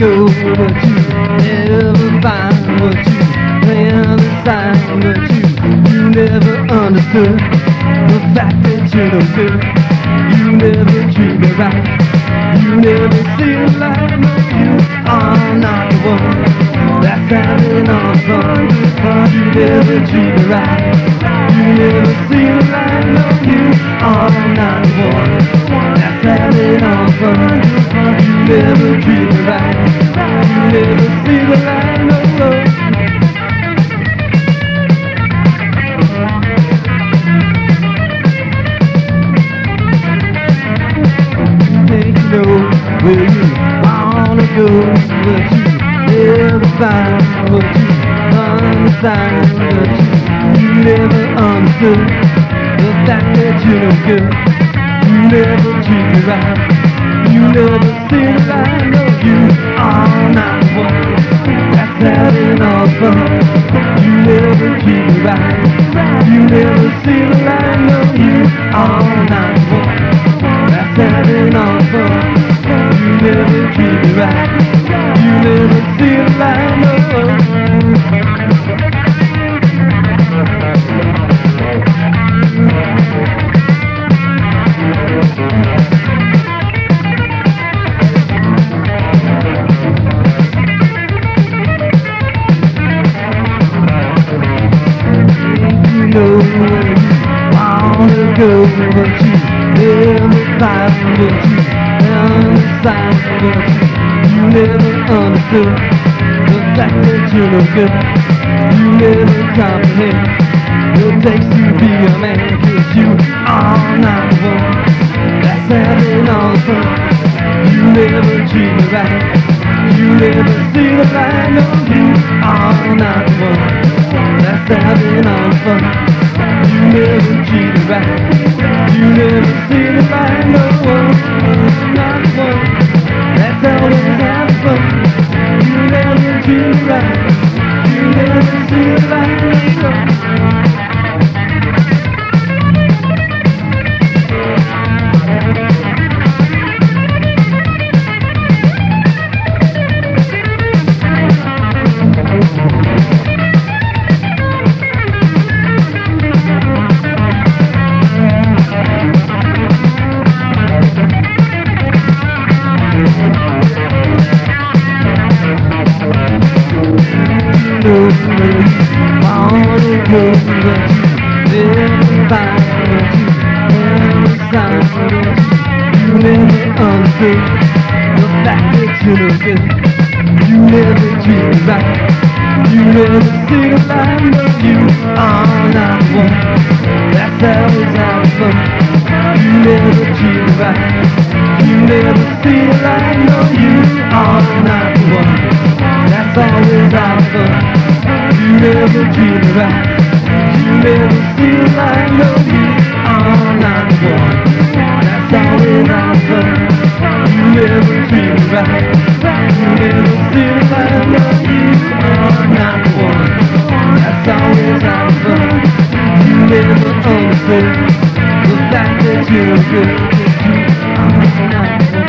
go, but you never find what you plan to sign, but you, you never understood the fact that you're no good. You never treat me right. You never see the light. No, you are not the one that's having all the fun. But you never treat me right. You never see the light. No, you are not the one never treat me right. You never see the light. No, no. think you know where you wanna go, but you never find what you understand, but you never understood the fact that you're no good. You never treat me right. You never You never see the light. No. You wanna go, what you understand, but you, never understood the fact that you're no good. You never comprehend it takes to be a man, you are not the one that's having all the fun. You never me right. You never see the light. No, you are not the one that's having all the fun. You never see the light. That's always been. You never give back. You never see the land of you on our fun. Never me right. You never. No, you are not the one. That's always our fun. You never me right. You never. No, you are not the one. That's always our fun. You never understood the fact that you're good. you are not